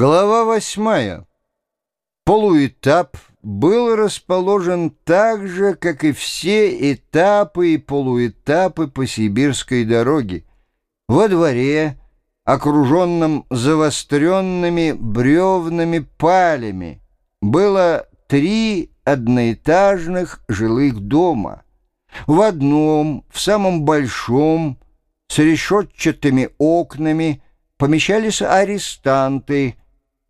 Глава восьмая. Полуэтап был расположен так же, как и все этапы и полуэтапы по сибирской дороге. Во дворе, окруженном завостренными бревнами палями, было три одноэтажных жилых дома. В одном, в самом большом, с решетчатыми окнами, помещались арестанты,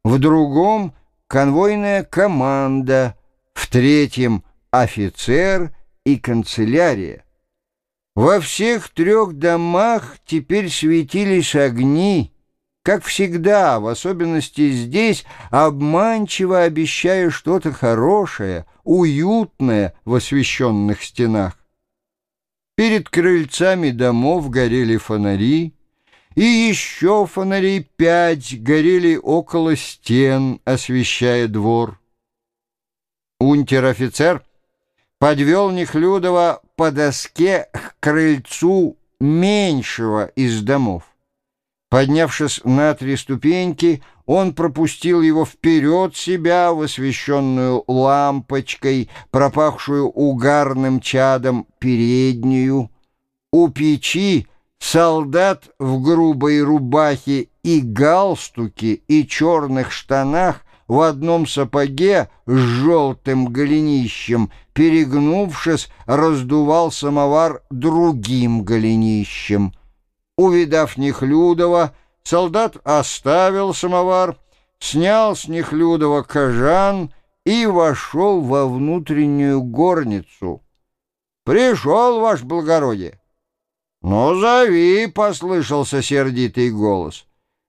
в другом — конвойная команда, в третьем — офицер и канцелярия. Во всех трех домах теперь светились огни, как всегда, в особенности здесь, обманчиво обещая что-то хорошее, уютное в освещенных стенах. Перед крыльцами домов горели фонари, и еще фонарей пять горели около стен, освещая двор. Унтер-офицер подвел Нехлюдова по доске к крыльцу меньшего из домов. Поднявшись на три ступеньки, он пропустил его вперед себя в освещенную лампочкой, пропахшую угарным чадом переднюю. У печи Солдат в грубой рубахе и галстуке и черных штанах в одном сапоге с желтым голенищем, перегнувшись, раздувал самовар другим голенищем. Увидав Нехлюдова, солдат оставил самовар, снял с Нехлюдова кожан и вошел во внутреннюю горницу. «Пришел, ваше благородие!» «Ну, зови!» — послышался сердитый голос.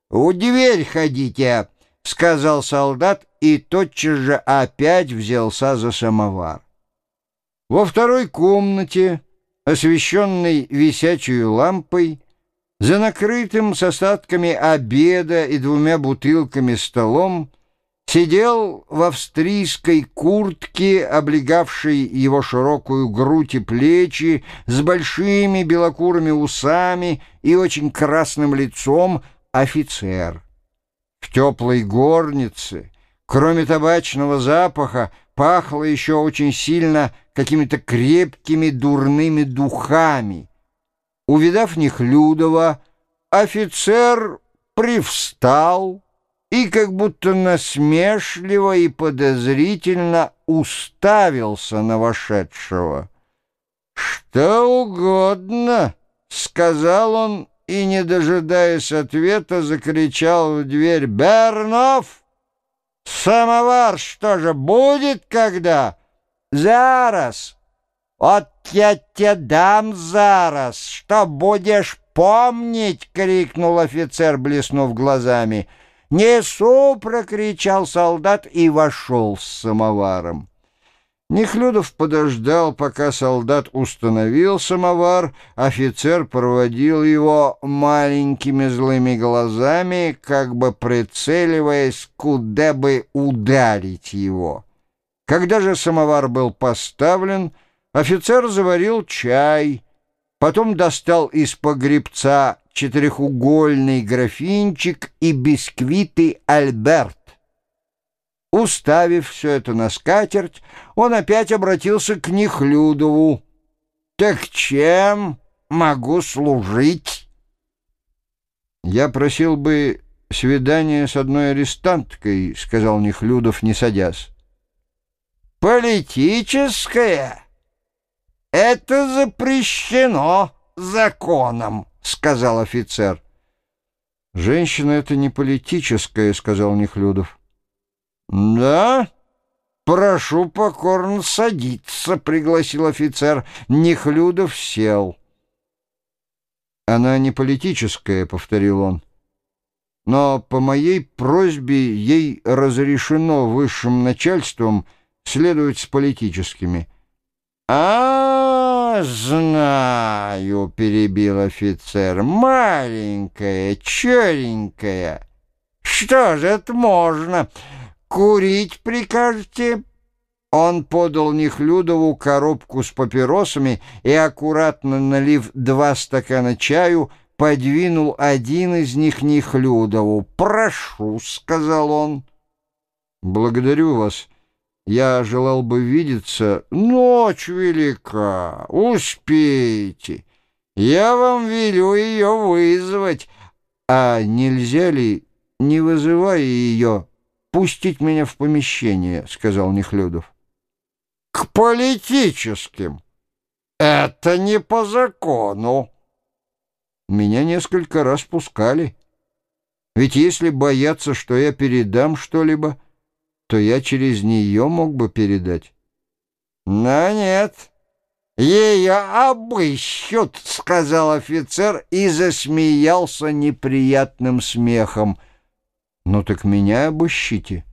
«У дверь ходите!» — сказал солдат и тотчас же опять взялся за самовар. Во второй комнате, освещенной висячей лампой, за накрытым с остатками обеда и двумя бутылками столом, Сидел в австрийской куртке, облегавшей его широкую грудь и плечи, с большими белокурыми усами и очень красным лицом офицер. В теплой горнице, кроме табачного запаха, пахло еще очень сильно какими-то крепкими дурными духами. Увидав Нехлюдова, офицер привстал, и как будто насмешливо и подозрительно уставился на вошедшего. «Что угодно», — сказал он, и, не дожидаясь ответа, закричал в дверь «Бернов! Самовар что же будет когда?» «Зараз! Вот я тебе дам зараз! Что будешь помнить?» — крикнул офицер, блеснув глазами. «Несу!» — прокричал солдат и вошел с самоваром. Нехлюдов подождал, пока солдат установил самовар, офицер проводил его маленькими злыми глазами, как бы прицеливаясь, куда бы ударить его. Когда же самовар был поставлен, офицер заварил чай, потом достал из погребца четырехугольный графинчик и бисквиты «Альберт». Уставив все это на скатерть, он опять обратился к Нехлюдову. «Так чем могу служить?» «Я просил бы свидание с одной арестанткой», — сказал Нехлюдов, не садясь. «Политическое? Это запрещено законом». — сказал офицер. «Женщина — это не политическое», — сказал Нехлюдов. «Да? Прошу покорно садиться», — пригласил офицер. Нехлюдов сел. «Она не политическая», — повторил он. «Но по моей просьбе ей разрешено высшим начальством следовать с политическими». «А, знаю», — перебил офицер, — «маленькая, черенькая. Что же это можно? Курить прикажете?» Он подал Нехлюдову коробку с папиросами и, аккуратно налив два стакана чаю, подвинул один из них Нехлюдову. «Прошу», — сказал он. «Благодарю вас. Я желал бы видеться. Ночь велика. Успеете. Я вам велю ее вызвать. А нельзя ли, не вызывая ее, пустить меня в помещение?» — сказал Нехлюдов. «К политическим. Это не по закону». Меня несколько раз пускали. Ведь если бояться, что я передам что-либо, то я через нее мог бы передать. Но нет, ее обыщут, — сказал офицер и засмеялся неприятным смехом. Ну так меня обыщите.